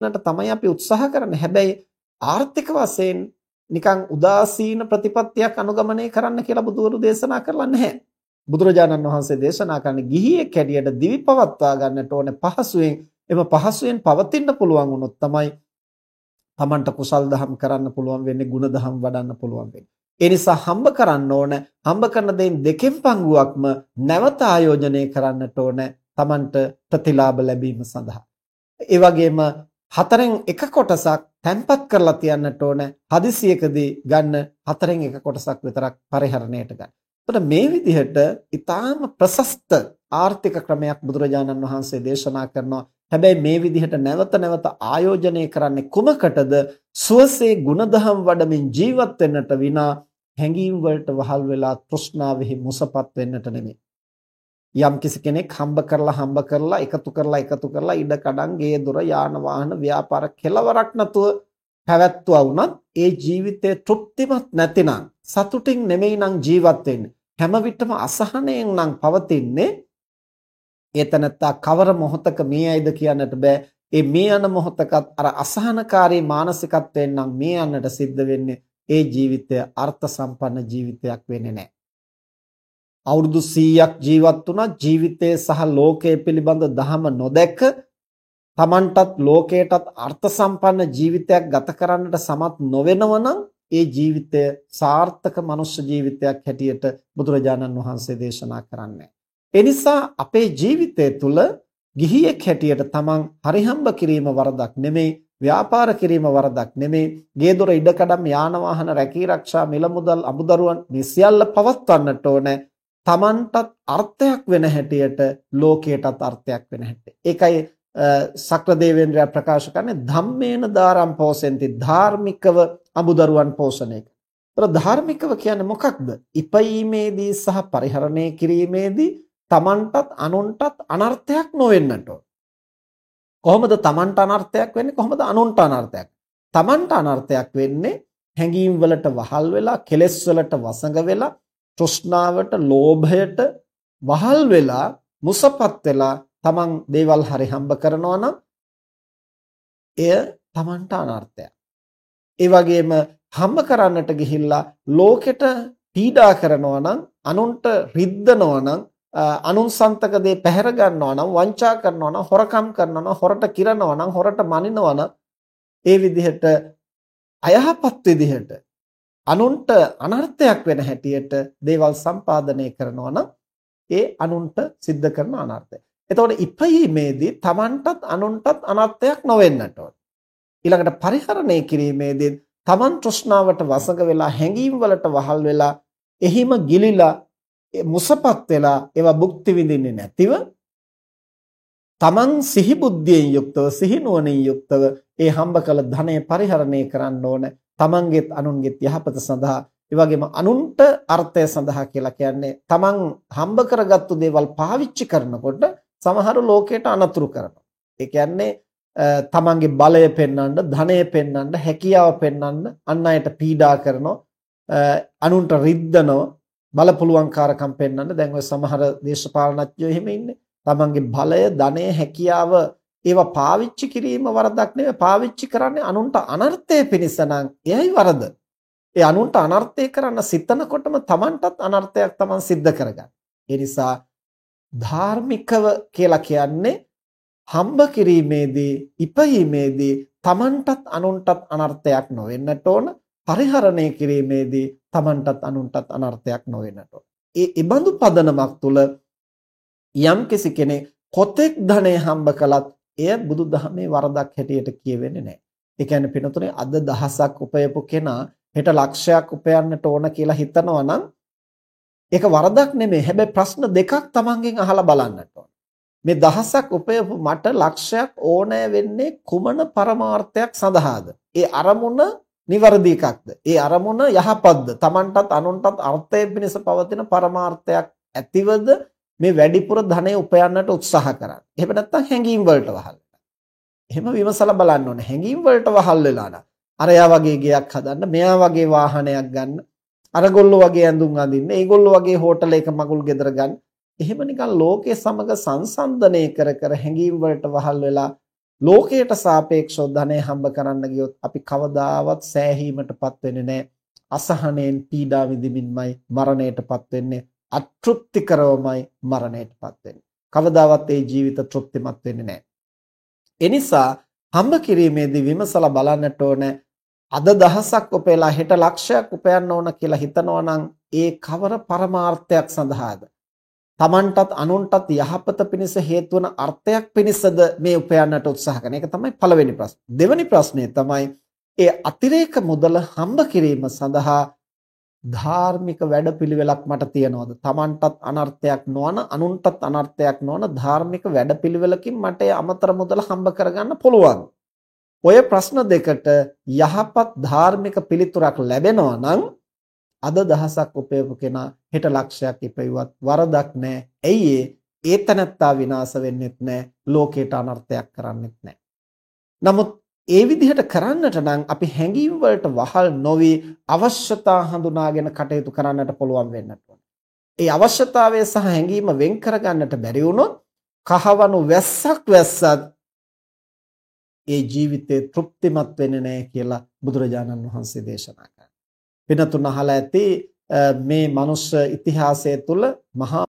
නට තමයි අපි උත්සාහ කරන්නේ. හැබැයි ආර්ථික වශයෙන් නිකන් උදාසීන ප්‍රතිපත්තියක් අනුගමනය කරන්න කියලා බුදුවරු දේශනා කරලා නැහැ. බුදුරජාණන් වහන්සේ දේශනා කරන්නේ ගිහියෙක් හැටියට දිවි පවත්වා ගන්නට ඕනේ පහසුවෙන් එම පහසුවෙන් පවතින්න පුළුවන් වුණොත් තමයි Tamanට කුසල් දහම් කරන්න පුළුවන් වෙන්නේ ගුණ දහම් වඩන්න පුළුවන් වෙන්නේ. ඒ නිසා හම්බ කරන්න ඕන හම්බ කරන දෙයින් දෙකෙන් පංගුවක්ම නැවත ආයෝජනය කරන්නට ඕන Tamanට ප්‍රතිලාභ ලැබීම සඳහා. ඒ වගේම හතරෙන් එක කොටසක් තැන්පත් කරලා තියන්නට ඕන හදිසියකදී ගන්න හතරෙන් එක කොටසක් විතරක් පරිහරණයට ගන්න. එතකොට මේ විදිහට ඊටාම ප්‍රශස්ත ආර්ථික ක්‍රමයක් බුදුරජාණන් වහන්සේ දේශනා කරනවා. හැබැයි මේ විදිහට නැවත නැවත ආයෝජනය කරන්නේ කුමකටද? සුවසේ ಗುಣධම් වඩමින් ජීවත් වෙන්නට විනා හැඟීම් වලට වහල් වෙලා තෘෂ්ණාවෙහි මුසපත් වෙන්නට නෙමෙයි. යම් කිසි කෙනෙක් හම්බ කරලා හම්බ කරලා එකතු කරලා එකතු කරලා ඉඩ කඩන් ගේ දොර යාන වාහන ව්‍යාපාර කෙලවරක් නැතුව පැවැත්වුවා වුණත් ඒ ජීවිතය තෘප්තිමත් නැතිනම් සතුටින් නෙමෙයි නම් ජීවත් වෙන්නේ හැම විටම අසහනයෙන් නම් පවතින්නේ ඒතනත්තා කවර මොහොතක මේ ඇයිද කියන්නට බෑ ඒ මේ යන මොහොතකත් අර අසහනකාරී මානසිකත්වයෙන් නම් මේ යන්නට සිද්ධ වෙන්නේ ඒ ජීවිතය අර්ථ සම්පන්න ජීවිතයක් වෙන්නේ නැහැ. අවුරුදු 100ක් ජීවත් වුණා ජීවිතය සහ ලෝකය පිළිබඳ දහම නොදැක Tamanටත් ලෝකයටත් අර්ථ සම්පන්න ජීවිතයක් ගත කරන්නට සමත් නොවෙනවනම් ඒ ජීවිතය සාර්ථක මනුෂ්‍ය ජීවිතයක් හැටියට බුදුරජාණන් වහන්සේ දේශනා කරන්නේ. ඒ නිසා අපේ ජීවිතය තුළ ගිහියෙක් හැටියට තමන් හරිහම්බ කිරීම වරදක් නෙමෙයි ව්‍යාපාර කිරීම වරදක් නෙමෙයි ගේ දොර ඉඩකඩම් යාන වාහන රැකී රක්ෂා මිල මුදල් අමුදරුවන් මේ සියල්ල පවත්වන්නට ඕනේ තමන්ටත් අර්ථයක් වෙන හැටියට ලෝකයටත් අර්ථයක් වෙන හැටි. ඒකයි සක්‍ර දේවේන්ද්‍රයා ප්‍රකාශ කරන්නේ ධම්මේන දාරම් පෝසෙන්ති ධාර්මිකව අමුදරුවන් පෝෂණය කරන. ධාර්මිකව කියන්නේ මොකක්ද? ඉපීමේදී සහ පරිහරණය කිරීමේදී තමන්ටත් අනුන්ටත් අනර්ථයක් නොවෙන්නට ඕන. කොහොමද තමන්ට අනර්ථයක් වෙන්නේ කොහොමද අනුන්ට අනර්ථයක් තමන්ට අනර්ථයක් වෙන්නේ හැඟීම් වලට වහල් වෙලා කෙලෙස් වලට වසඟ වෙලා තෘෂ්ණාවට ලෝභයට වහල් වෙලා මුසපත් වෙලා තමන් දේවල් හරි හම්බ කරනවා නම් එය තමන්ට අනර්ථයක්. ඒ වගේම හම්බ කරන්නට ගිහිල්ලා ලෝකෙට පීඩා කරනවා නම් අනුන්ට රිද්දනවා නම් අනුන් සන්තක දේ පැහැර ගන්නවා නම් වංචා කරනවා නම් හොරකම් කරනවා නම් හොරට කිරනවා නම් හොරට මනිනවා නම් ඒ විදිහට අයහපත් විදිහට අනුන්ට අනර්ථයක් වෙන හැටියට දේවල් සම්පාදනය කරනවා නම් ඒ අනුන්ට සිද්ධ කරන අනර්ථය. එතකොට ඉපීමේදී Tamanටත් අනුන්ටත් අනර්ථයක් නොවෙන්නට ඕන. ඊළඟට පරිහරණය කිරීමේදී Taman තෘෂ්ණාවට වසඟ වෙලා හැඟීම් වලට වහල් වෙලා එහිම ගිලිලා මුසපත් වෙලා ඒවා භුක්ති විඳින්නේ නැතිව තමන් සිහි බුද්ධියෙන් යුක්තව සිහි නුවණින් යුක්තව ඒ හම්බ කළ ධනය පරිහරණය කරන්න ඕන තමන්ගේත් අනුන්ගේත් යහපත සඳහා ඒ වගේම අනුන්ට අර්ථය සඳහා කියලා කියන්නේ තමන් හම්බ කරගත්තු දේවල් පාවිච්චි කරනකොට සමහරු ලෝකයට අනතුරු කරනවා. ඒ කියන්නේ තමන්ගේ බලය පෙන්වන්න, ධනය පෙන්වන්න, හැකියාව පෙන්වන්න අන් අයට පීඩා කරනවා, අනුන්ට රිද්දනවා, බලපුලුවන්කාරකම් පෙන්වන්න. දැන් ඔය සමහර දේශපාලනඥයෝ එහෙම ඉන්නේ. තමන්ගේ බලය, ධනය, හැකියාව ඒවා පාවිච්චි කිරීම වරදක් නෙවෙයි. පාවිච්චි කරන්නේ අනුන්ට අනර්ථය පිණිස නම් එයයි වරද. ඒ අනුන්ට අනර්ථය කරන්න සිතනකොටම තමන්ටත් අනර්ථයක් තමන් සිද්ධ කරගන්න. ඒ නිසා ධාර්මිකව කියලා කියන්නේ හම්බ කිරීමේදී ඉපීමේදී තමන්ටත් අනුන්ටත් අනර්ථයක් නොවෙන්නට ඕන පරිහරණය කිරීමේදී තමන්ටත් අනුන්ටත් අනර්ථයක් නොවෙන්නට ඕන. ඒ ඉබඳු පදනමක් තුල යම් කෙනෙක් කොතෙක් ධනෙ හම්බ කළත් එය බුදුදහමේ වරදක් හැටියට කියවෙන්නේ නැහැ. ඒ කියන්නේ පිනතුනේ අද දහසක් උපයපු කෙනා හෙට ලක්ෂයක් උපයන්නට ඕන කියලා හිතනවා නම් ඒක වරදක් නෙමෙයි. හැබැයි ප්‍රශ්න දෙකක් තමන්ගෙන් අහලා බලන්නට ඕන. මේ දහසක් උපයපු මට ලක්ෂයක් ඕනෑ වෙන්නේ කුමන පරමාර්ථයක් සඳහාද? ඒ අරමුණ නිවැරදි එකක්ද? ඒ අරමුණ යහපත්ද? තමන්ටත් අනුන්ටත් අර්ථය පිණිස පවතින පරමාර්ථයක් ඇතිවද මේ වැඩිපුර ධනෙ උපයන්නට උත්සාහ කරන්නේ. එහෙම නැත්නම් හැඟීම් වලට වහල් එහෙම විමසලා බලන්න ඕනේ. හැඟීම් වලට වහල් වෙලා නම් අරයා වගේ ගයක් හදන්න, මෙයා වගේ වාහනයක් ගන්න, අරගොල්ලෝ වගේ ඇඳුම් අඳින්න, ඒගොල්ලෝ වගේ හෝටලයක මගුල් ගෙදර ගන්න. එහෙම නිකන් ලෝකයේ සමග සංසන්දනය කර කර හැඟීම් වලට වහල් වෙලා ලෝකයට සාපේක්ෂව ධනය හම්බ කරන්න ගියොත් අපි කවදාවත් සෑහීමටපත් වෙන්නේ නැහැ. අසහනෙන් පීඩා විඳින්මයි මරණයටපත් වෙන්නේ. අතෘප්තිකරවමයි මරණයටපත් වෙන්නේ. කවදාවත් ඒ ජීවිත තෘප්තිමත් වෙන්නේ නැහැ. එනිසා හම්බ කිරීමේදී විමසලා බලන්නට ඕන අද දහසක් උපයලා හෙට ලක්ෂයක් උපයන්න ඕන කියලා හිතනවා නම් ඒ කවර පරමාර්ථයක් සඳහාද? Tamanටත් අනුන්ටත් යහපත පිණිස හේතු වන අර්ථයක් පිණිසද මේ උපයන්නට උත්සාහ කරන එක තමයි පළවෙනි ප්‍රශ්නේ. දෙවෙනි ප්‍රශ්නේ තමයි ඒ අතිරේක මුදල හම්බ කිරීම සඳහා ධාර්මික වැඩපිළිවෙලක් මට තියනවාද? Tamanටත් අනර්ථයක් නොවන අනුන්ටත් අනර්ථයක් නොවන ධාර්මික වැඩපිළිවෙලකින් මට අමතර මුදල හම්බ කරගන්න පුළුවන්. ඔය ප්‍රශ්න දෙකට යහපත් ධාර්මික පිළිතුරක් ලැබෙනවා නම් අද දහසක් උපයපු කෙනා හෙට ලක්ෂයක් ඉපෙව්වත් වරදක් නැහැ. ඇයි ඒ තනත්තා විනාශ වෙන්නෙත් නැහැ. ලෝකයට අනර්ථයක් කරන්නෙත් නැහැ. නමුත් ඒ විදිහට කරන්නට නම් අපි හැඟීම් වලට වහල් නොවි අවශ්‍යතා හඳුනාගෙන කටයුතු කරන්නට පුළුවන් වෙන්නට ඕන. ඒ අවශ්‍යතාවය සහ හැඟීම වෙන් කරගන්නට බැරි වුණොත් කහවණු වැස්සක් වැස්සත් ඒ ජීවිතේ තෘප්තිමත් වෙන්නේ නැහැ කියලා බුදුරජාණන් වහන්සේ දේශනා කරා. වෙනතුන් අහලා ඇති මේ මනුෂ්‍ය ඉතිහාසය තුළ මහා